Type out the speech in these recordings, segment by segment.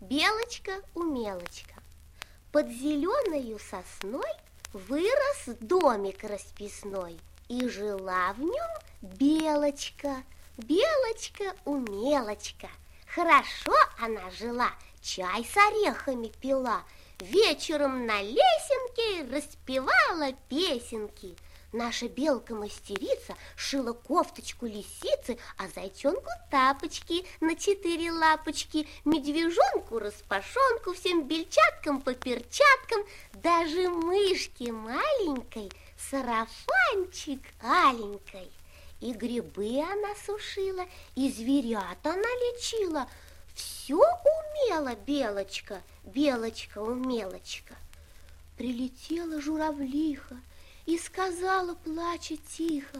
Белочка-умелочка. Под зеленою сосной вырос домик расписной, И жила в нем белочка, белочка-умелочка. Хорошо она жила, чай с орехами пила, Вечером на лесенке распевала песенки – Наша белка-мастерица шила кофточку лисицы, а зайчонку тапочки на четыре лапочки, медвежонку распашонку, всем бельчаткам по перчаткам, даже мышке маленькой сарафанчик аленькой. И грибы она сушила, и зверят она лечила. Все умела белочка, белочка-умелочка. Прилетела журавлиха, и сказала, плача тихо,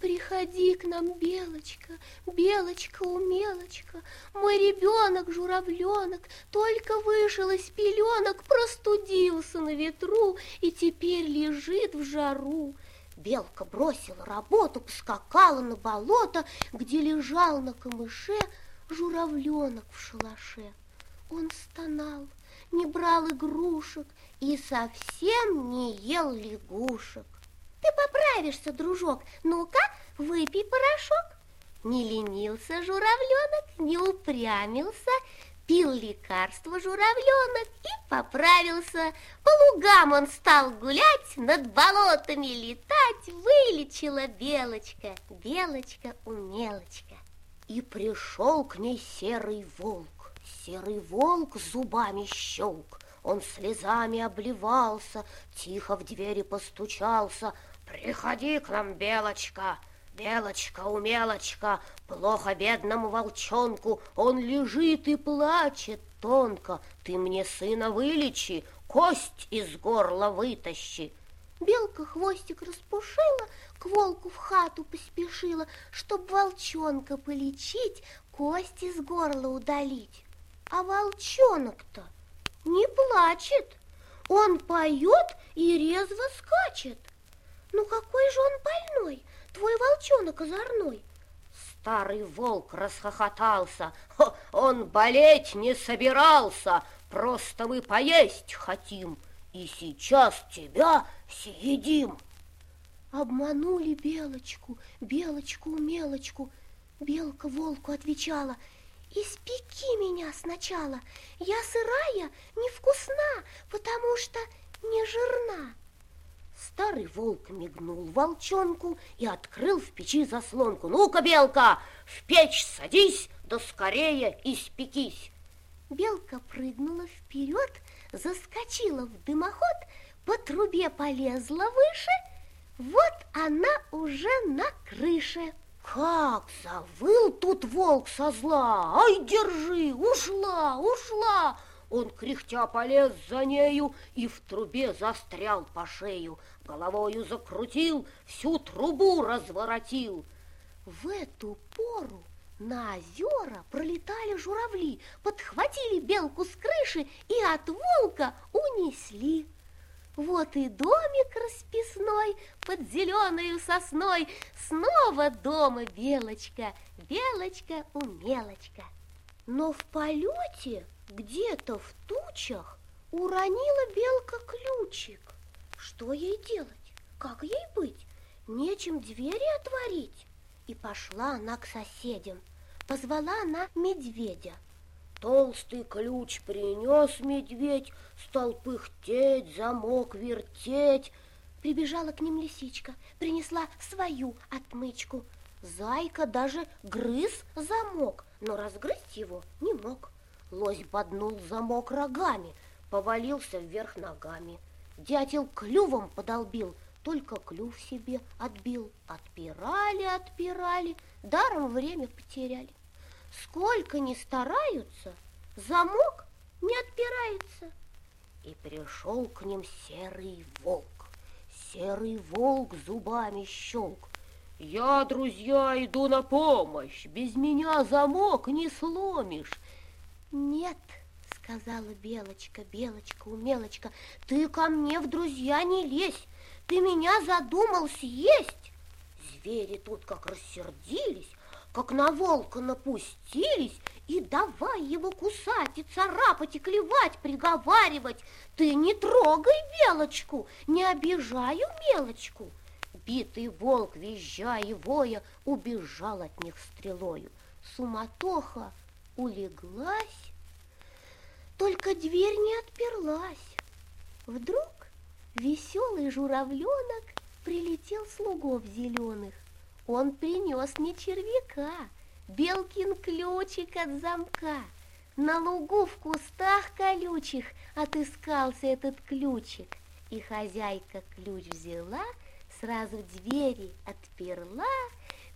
Приходи к нам, Белочка, Белочка-умелочка, Мой ребенок, журавленок, Только вышел из пеленок, Простудился на ветру И теперь лежит в жару. Белка бросила работу, поскакала на болото, Где лежал на камыше журавленок в шалаше. Он стонал, не брал игрушек и совсем не ел лягушек. Ты поправишься, дружок, ну-ка, выпей порошок. Не ленился журавленок, не упрямился, пил лекарство журавленок и поправился. По лугам он стал гулять, над болотами летать, вылечила белочка, белочка-умелочка. И пришел к ней серый волк. Серый волк зубами щелк. Он слезами обливался, тихо в двери постучался. «Приходи к нам, Белочка!» Белочка, умелочка, плохо бедному волчонку, Он лежит и плачет тонко. Ты мне сына вылечи, кость из горла вытащи. Белка хвостик распушила, к волку в хату поспешила, Чтоб волчонка полечить, кость из горла удалить. А волчонок-то не плачет. Он поет и резво скачет. Ну какой же он больной, твой волчонок озорной? Старый волк расхохотался. Он болеть не собирался, просто мы поесть хотим, и сейчас тебя съедим. Обманули белочку, белочку-мелочку. Белка волку отвечала – Испеки меня сначала. Я сырая, невкусна, потому что не жирна. Старый волк мигнул волчонку и открыл в печи заслонку. Ну-ка, белка, в печь садись, да скорее испекись. Белка прыгнула вперед, заскочила в дымоход, по трубе полезла выше. Вот она уже на крыше. Как завыл тут волк со зла! Ай, держи, ушла, ушла! Он кряхтя полез за нею и в трубе застрял по шею. Головою закрутил, всю трубу разворотил. В эту пору на озера пролетали журавли, подхватили белку с крыши и от волка унесли. Вот и домик расписной под зеленою сосной, Снова дома белочка, белочка-умелочка. Но в полете где-то в тучах уронила белка ключик. Что ей делать? Как ей быть? Нечем двери отворить. И пошла она к соседям. Позвала она медведя. Толстый ключ принес медведь, стал пыхтеть, замок вертеть. Прибежала к ним лисичка, принесла свою отмычку. Зайка даже грыз замок, но разгрызть его не мог. Лось боднул замок рогами, повалился вверх ногами. Дятел клювом подолбил, только клюв себе отбил. Отпирали, отпирали, даром время потеряли. Сколько ни стараются, замок не отпирается. И пришел к ним серый волк. Серый волк зубами щелк. Я, друзья, иду на помощь. Без меня замок не сломишь. Нет, сказала Белочка, Белочка, умелочка, ты ко мне в друзья не лезь. Ты меня задумал съесть. Звери тут как рассердились, как на волка напустились и давай его кусать, и царапать, и клевать, приговаривать. Ты не трогай белочку, не обижаю мелочку. Битый волк, визжая и воя, убежал от них стрелою. Суматоха улеглась, только дверь не отперлась. Вдруг веселый журавленок прилетел слугов зеленых. Он принес мне червяка, белкин ключик от замка. На лугу в кустах колючих отыскался этот ключик. И хозяйка ключ взяла, сразу двери отперла.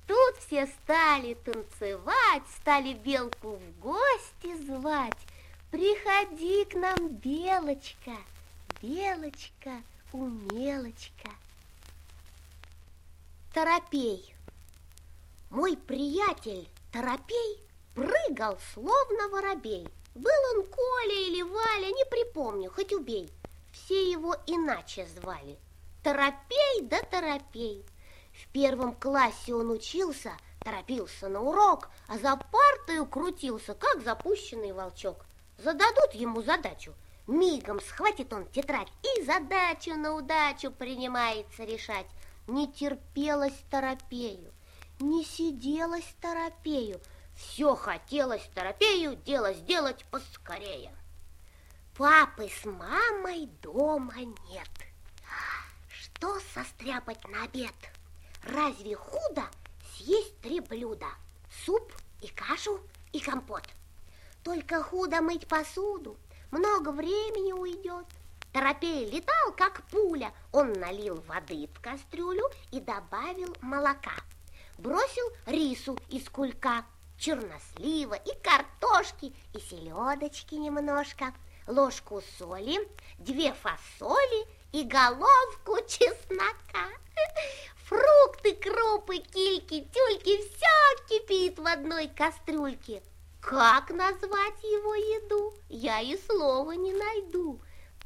Тут все стали танцевать, стали белку в гости звать. Приходи к нам, белочка, белочка, умелочка. Торопей. Мой приятель Торопей прыгал, словно воробей. Был он Коля или Валя, не припомню, хоть убей. Все его иначе звали. Торопей да Торопей. В первом классе он учился, торопился на урок, а за партою крутился, как запущенный волчок. Зададут ему задачу, мигом схватит он тетрадь и задачу на удачу принимается решать. Не терпелось торопею, не сиделось торопею, все хотелось торопею дело сделать поскорее. Папы с мамой дома нет. Что состряпать на обед? Разве худо съесть три блюда? Суп и кашу и компот. Только худо мыть посуду, много времени уйдет. Торопей летал, как пуля. Он налил воды в кастрюлю и добавил молока. Бросил рису из кулька, чернослива и картошки, и селедочки немножко, ложку соли, две фасоли и головку чеснока. Фрукты, крупы, кильки, тюльки, все кипит в одной кастрюльке. Как назвать его еду, я и слова не найду.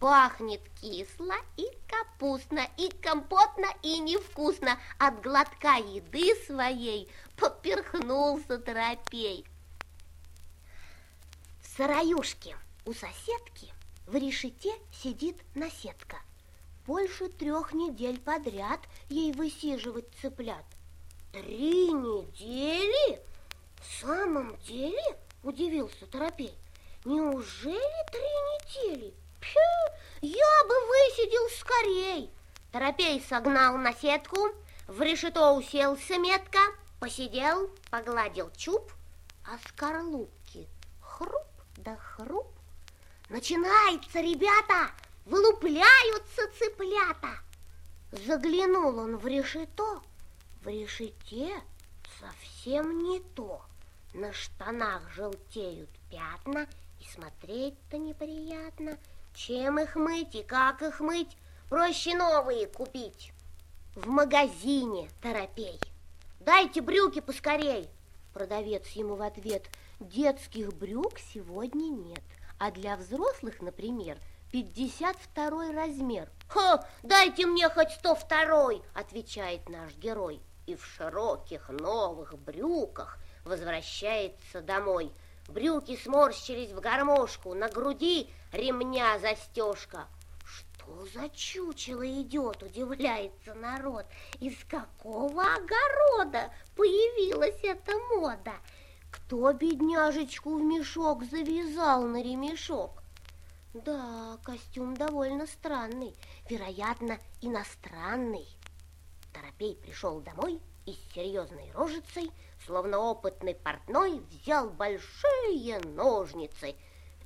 Пахнет кисло и капустно, и компотно, и невкусно. От глотка еды своей поперхнулся торопей. В сараюшке у соседки в решете сидит наседка. Больше трех недель подряд ей высиживать цыплят. Три недели? В самом деле? Удивился Торопей. Неужели три недели? Пью, я бы высидел скорей. Торопей согнал на сетку, в решето уселся метко, посидел, погладил чуб, а скорлупки хруп да хруп. Начинается, ребята, вылупляются цыплята. Заглянул он в решето, в решете совсем не то. На штанах желтеют пятна, и смотреть-то неприятно. Чем их мыть и как их мыть? Проще новые купить. В магазине торопей. Дайте брюки поскорей. Продавец ему в ответ. Детских брюк сегодня нет. А для взрослых, например, 52 размер. Ха, дайте мне хоть 102, отвечает наш герой. И в широких новых брюках возвращается домой. Брюки сморщились в гармошку, на груди ремня застежка. Что за чучело идет, удивляется народ. Из какого огорода появилась эта мода? Кто бедняжечку в мешок завязал на ремешок? Да, костюм довольно странный, вероятно, иностранный. Торопей пришел домой и с серьезной рожицей Словно опытный портной взял большие ножницы.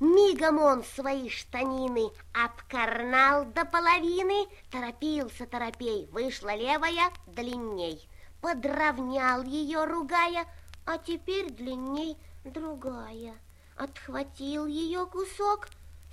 Мигом он свои штанины обкарнал до половины, торопился торопей, вышла левая длинней. Подровнял ее, ругая, а теперь длинней другая. Отхватил ее кусок,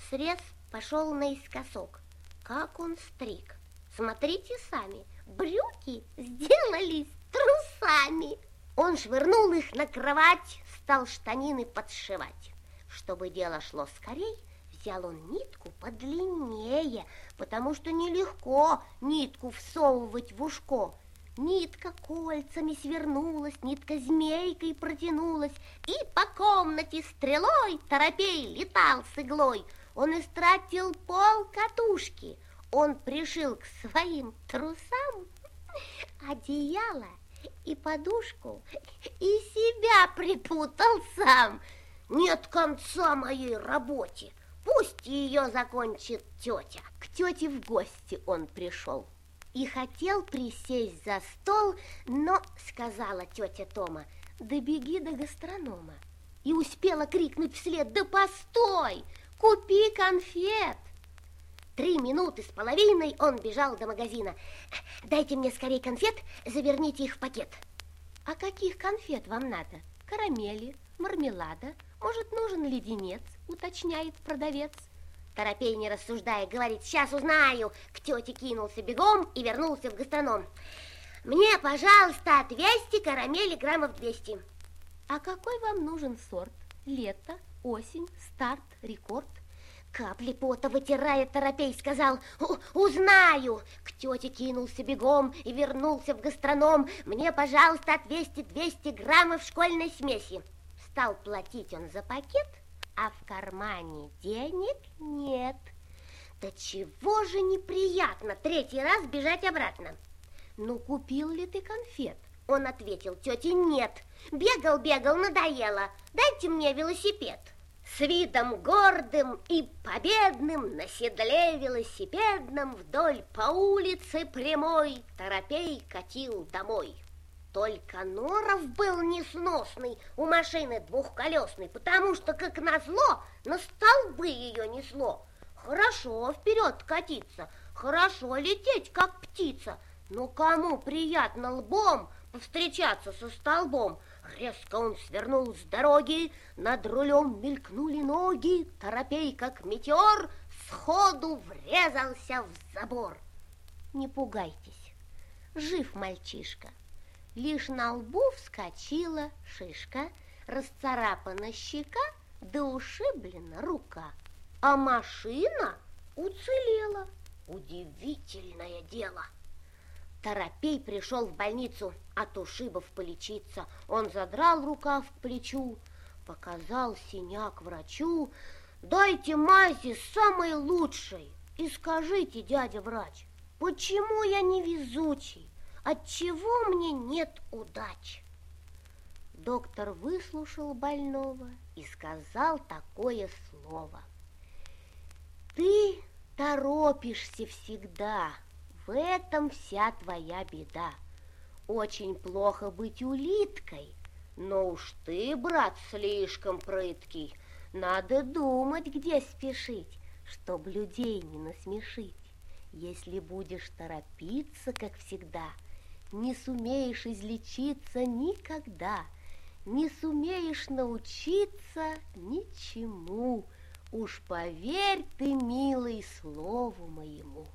срез пошел наискосок. Как он стриг. Смотрите сами, брюки сделались трусами. Он швырнул их на кровать, стал штанины подшивать. Чтобы дело шло скорей, взял он нитку подлиннее, потому что нелегко нитку всовывать в ушко. Нитка кольцами свернулась, нитка змейкой протянулась, И по комнате стрелой торопей летал с иглой. Он истратил пол катушки, он пришил к своим трусам одеяло и подушку, и себя припутал сам. Нет конца моей работе, пусть ее закончит тетя. К тете в гости он пришел и хотел присесть за стол, но, сказала тетя Тома, да беги до гастронома. И успела крикнуть вслед, да постой, купи конфет. Три минуты с половиной он бежал до магазина. Дайте мне скорее конфет, заверните их в пакет. А каких конфет вам надо? Карамели, мармелада, может, нужен леденец, уточняет продавец. Торопей, не рассуждая, говорит, сейчас узнаю. К тете кинулся бегом и вернулся в гастроном. Мне, пожалуйста, 200 карамели граммов 200. А какой вам нужен сорт? Лето, осень, старт, рекорд? Капли пота вытирая, торопей сказал, узнаю. К тете кинулся бегом и вернулся в гастроном. Мне, пожалуйста, 200-200 граммов школьной смеси. Стал платить он за пакет, а в кармане денег нет. Да чего же неприятно третий раз бежать обратно. Ну, купил ли ты конфет? Он ответил тете нет. Бегал, бегал, надоело. Дайте мне велосипед. С видом гордым и победным на седле велосипедном вдоль по улице прямой торопей катил домой. Только норов был несносный у машины двухколесной, потому что, как назло, на столбы ее несло. Хорошо вперед катиться, хорошо лететь, как птица, но кому приятно лбом повстречаться со столбом? Резко он свернул с дороги, над рулем мелькнули ноги, торопей, как метеор, сходу врезался в забор. Не пугайтесь, жив мальчишка. Лишь на лбу вскочила шишка, расцарапана щека, да ушиблена рука. А машина уцелела. Удивительное дело. Торопей пришел в больницу от ушибов полечиться. Он задрал рукав к плечу, показал синяк врачу. Дайте мази самой лучшей и скажите, дядя врач, почему я не везучий? Отчего мне нет удач? Доктор выслушал больного и сказал такое слово. Ты торопишься всегда, в этом вся твоя беда. Очень плохо быть улиткой, но уж ты, брат, слишком прыткий. Надо думать, где спешить, чтоб людей не насмешить. Если будешь торопиться, как всегда – не сумеешь излечиться никогда, не сумеешь научиться ничему. Уж поверь ты, милый, слову моему.